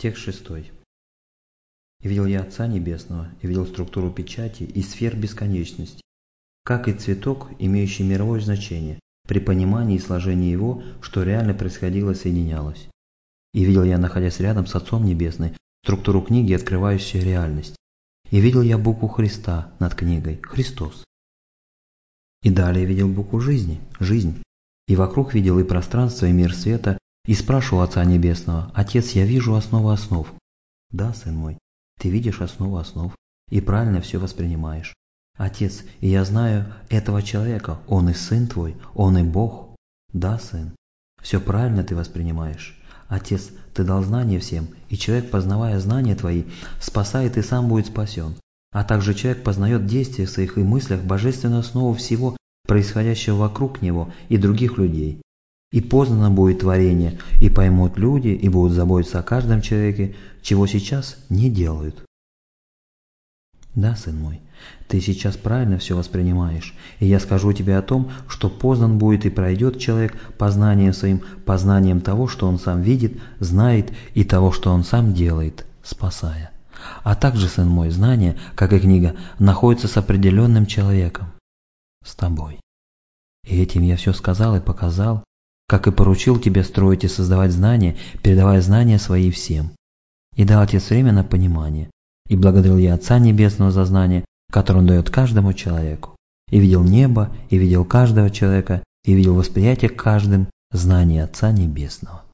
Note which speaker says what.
Speaker 1: Текст шестой. «И видел я Отца Небесного, и видел структуру печати и сфер бесконечности, как и цветок, имеющий мировое значение, при понимании и сложении его, что реально происходило соединялось. И видел я, находясь рядом с Отцом Небесным, структуру книги, открывающую реальность. И видел я букву Христа над книгой «Христос». И далее видел букву жизни «Жизнь». И вокруг видел и пространство, и мир света, и спрашивал Отца Небесного, «Отец, я вижу основу основ». «Да, сын мой, ты видишь основу основ, и правильно все воспринимаешь. Отец, и я знаю этого человека, он и сын твой, он и Бог. Да, сын, все правильно ты воспринимаешь. Отец, ты дал знание всем, и человек, познавая знания твои, спасает и сам будет спасен. А также человек познает в своих и мыслях божественную основу всего, происходящего вокруг него и других людей. И познано будет творение, и поймут люди, и будут заботиться о каждом человеке, чего сейчас не делают. Да, сын мой, ты сейчас правильно все воспринимаешь, и я скажу тебе о том, что познан будет и пройдет человек познанием своим, познанием того, что он сам видит, знает, и того, что он сам делает, спасая. А также, сын мой, знание, как и книга, находится с определенным человеком, с тобой. И этим я все сказал и показал, как и поручил тебе строить и создавать знания, передавая знания свои всем. И дал Отец время на понимание, и благодарил я Отца Небесного за знание, которое Он дает каждому человеку. И видел небо, и видел каждого человека, и видел восприятие каждым знания Отца Небесного.